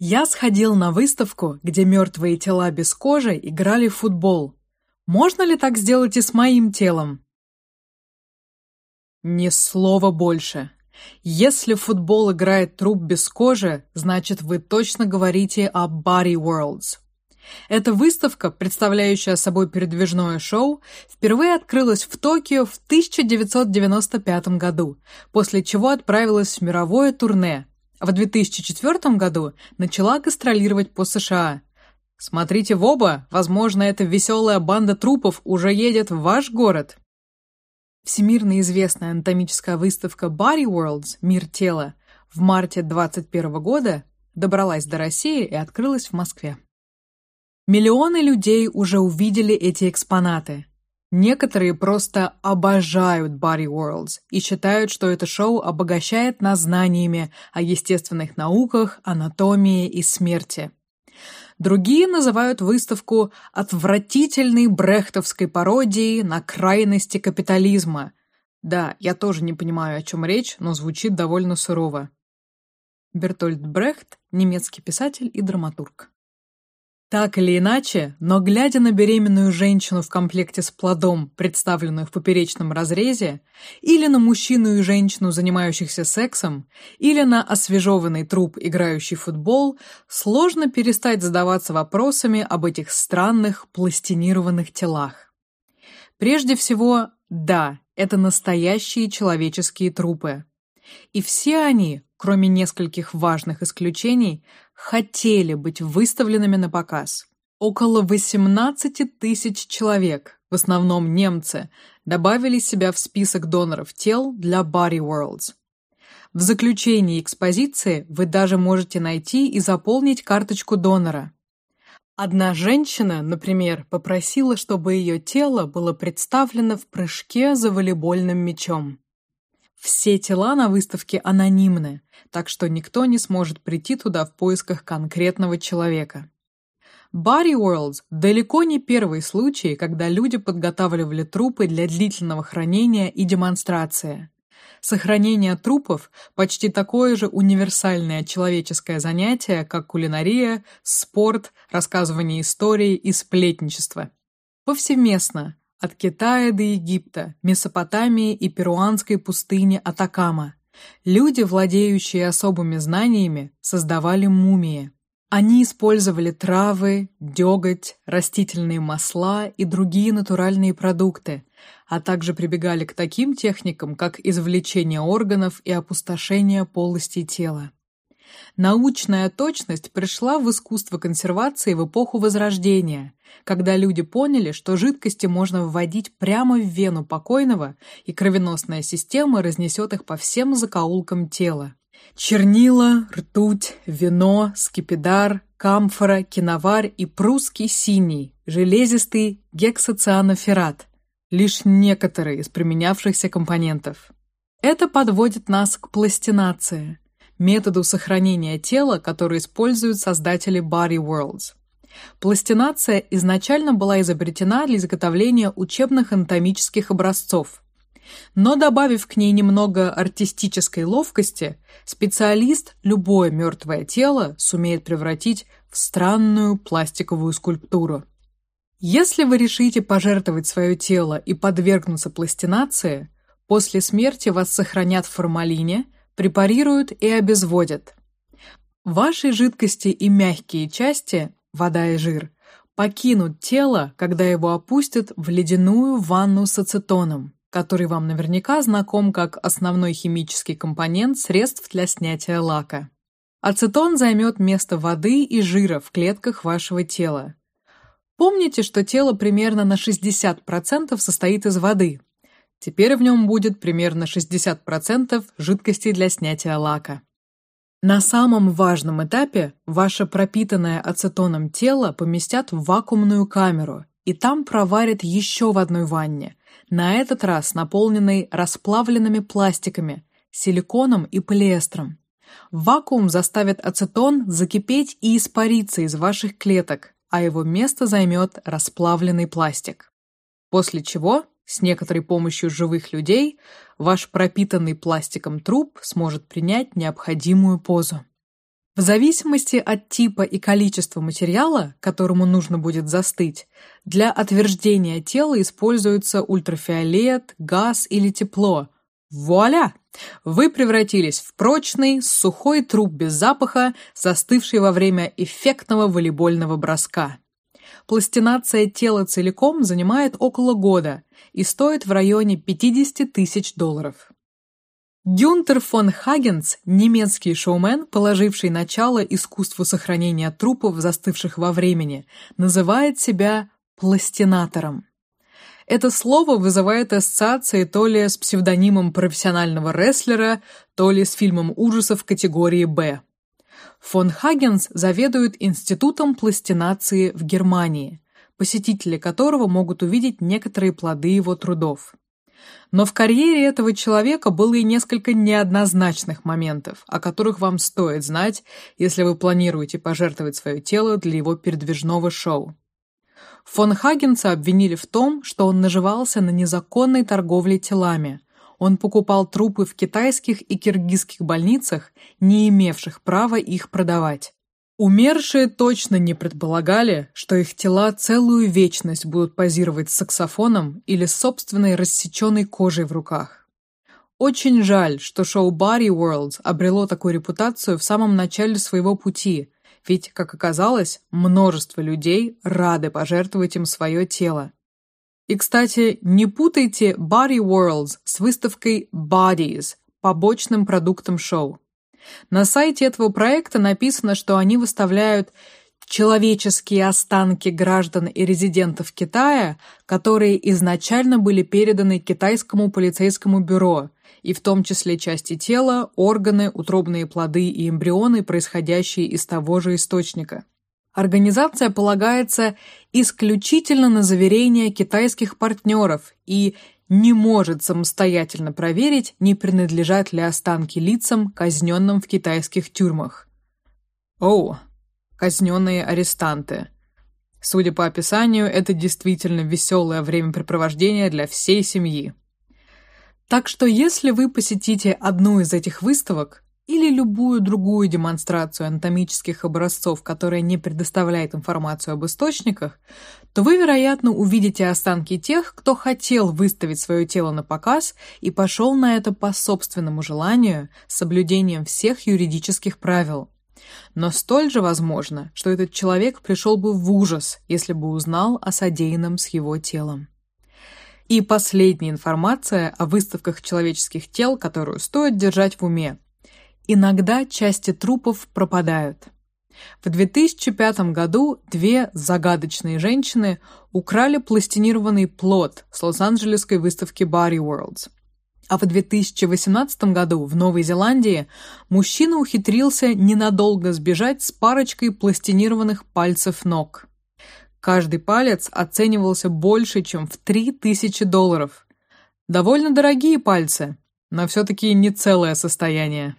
Я сходил на выставку, где мертвые тела без кожи играли в футбол. Можно ли так сделать и с моим телом? Ни слова больше. Если в футбол играет труп без кожи, значит вы точно говорите о Body Worlds. Эта выставка, представляющая собой передвижное шоу, впервые открылась в Токио в 1995 году, после чего отправилась в мировое турне. В 2004 году начала гастролировать по США. Смотрите в оба, возможно, эта веселая банда трупов уже едет в ваш город. Всемирно известная анатомическая выставка Body Worlds Мир тела в марте 2021 года добралась до России и открылась в Москве. Миллионы людей уже увидели эти экспонаты. Некоторые просто обожают Body Worlds и считают, что это шоу обогащает нас знаниями о естественных науках, анатомии и смерти. Другие называют выставку отвратительной брехтовской пародией на крайности капитализма. Да, я тоже не понимаю, о чем речь, но звучит довольно сурово. Бертольд Брехт, немецкий писатель и драматург. Так или иначе, но глядя на беременную женщину в комплекте с плодом, представленную в поперечном разрезе, или на мужчину и женщину, занимающихся сексом, или на освежеванный труп, играющий в футбол, сложно перестать задаваться вопросами об этих странных пластинированных телах. Прежде всего, да, это настоящие человеческие трупы. И все они, кроме нескольких важных исключений, хотели быть выставленными на показ. Около 18 тысяч человек, в основном немцы, добавили себя в список доноров тел для Body Worlds. В заключении экспозиции вы даже можете найти и заполнить карточку донора. Одна женщина, например, попросила, чтобы ее тело было представлено в прыжке за волейбольным мячом. Все тела на выставке анонимны, так что никто не сможет прийти туда в поисках конкретного человека. Body Worlds далеко не первый случай, когда люди подготавливали трупы для длительного хранения и демонстрации. Сохранение трупов почти такое же универсальное человеческое занятие, как кулинария, спорт, рассказывание историй и сплетничество. Повсеместно от Китая до Египта, Месопотамии и перуанской пустыни Атакама. Люди, владеющие особыми знаниями, создавали мумии. Они использовали травы, деготь, растительные масла и другие натуральные продукты, а также прибегали к таким техникам, как извлечение органов и опустошение полостей тела. Научная точность пришла в искусство консервации в эпоху Возрождения, когда люди поняли, что жидкости можно вводить прямо в вену покойного, и кровеносная система разнесет их по всем закоулкам тела. Чернила, ртуть, вино, скипидар, камфора, киноварь и прусский синий, железистый гексоцианоферрат – лишь некоторые из применявшихся компонентов. Это подводит нас к пластинации – методу сохранения тела, который используют создатели Body Worlds. Пластинация изначально была изобретена для изготовления учебных анатомических образцов. Но добавив к ней немного артистической ловкости, специалист любое мертвое тело сумеет превратить в странную пластиковую скульптуру. Если вы решите пожертвовать свое тело и подвергнуться пластинации, после смерти вас сохранят в формалине – препарируют и обезводят. Ваши жидкости и мягкие части, вода и жир, покинут тело, когда его опустят в ледяную ванну с ацетоном, который вам наверняка знаком как основной химический компонент средств для снятия лака. Ацетон займет место воды и жира в клетках вашего тела. Помните, что тело примерно на 60% состоит из воды, Теперь в нем будет примерно 60% жидкости для снятия лака. На самом важном этапе ваше пропитанное ацетоном тело поместят в вакуумную камеру и там проварят еще в одной ванне, на этот раз наполненной расплавленными пластиками, силиконом и полиэстером. В вакуум заставят ацетон закипеть и испариться из ваших клеток, а его место займет расплавленный пластик. После чего с некоторой помощью живых людей ваш пропитанный пластиком труп сможет принять необходимую позу. В зависимости от типа и количества материала, которому нужно будет застыть, для отверждения тела используется ультрафиолет, газ или тепло. Вуаля! Вы превратились в прочный, сухой труп без запаха, застывший во время эффектного волейбольного броска. Пластинация тела целиком занимает около года и стоит в районе 50 тысяч долларов. Гюнтер фон Хагенс, немецкий шоумен, положивший начало искусству сохранения трупов, застывших во времени, называет себя пластинатором. Это слово вызывает ассоциации то ли с псевдонимом профессионального рестлера, то ли с фильмом ужасов категории «Б». Фон Хагенс заведует Институтом пластинации в Германии, посетители которого могут увидеть некоторые плоды его трудов. Но в карьере этого человека было и несколько неоднозначных моментов, о которых вам стоит знать, если вы планируете пожертвовать свое тело для его передвижного шоу. Фон Хагенса обвинили в том, что он наживался на незаконной торговле телами. Он покупал трупы в китайских и киргизских больницах, не имевших права их продавать. Умершие точно не предполагали, что их тела целую вечность будут позировать с саксофоном или с собственной рассеченной кожей в руках. Очень жаль, что шоу Body Worlds обрело такую репутацию в самом начале своего пути, ведь, как оказалось, множество людей рады пожертвовать им свое тело. И, кстати, не путайте Body Worlds с выставкой Bodies, побочным продуктом шоу. На сайте этого проекта написано, что они выставляют человеческие останки граждан и резидентов Китая, которые изначально были переданы китайскому полицейскому бюро, и в том числе части тела, органы, утробные плоды и эмбрионы, происходящие из того же источника. Организация полагается исключительно на заверения китайских партнеров и не может самостоятельно проверить, не принадлежат ли останки лицам, казненным в китайских тюрьмах. О, казненные арестанты. Судя по описанию, это действительно веселое времяпрепровождение для всей семьи. Так что если вы посетите одну из этих выставок, или любую другую демонстрацию анатомических образцов, которая не предоставляет информацию об источниках, то вы, вероятно, увидите останки тех, кто хотел выставить свое тело на показ и пошел на это по собственному желанию с соблюдением всех юридических правил. Но столь же возможно, что этот человек пришел бы в ужас, если бы узнал о содеянном с его телом. И последняя информация о выставках человеческих тел, которую стоит держать в уме – Иногда части трупов пропадают. В 2005 году две загадочные женщины украли пластинированный плод с Лос-Анджелесской выставки Body Worlds. А в 2018 году в Новой Зеландии мужчина ухитрился ненадолго сбежать с парочкой пластинированных пальцев ног. Каждый палец оценивался больше, чем в 3000 долларов. Довольно дорогие пальцы, но все-таки не целое состояние.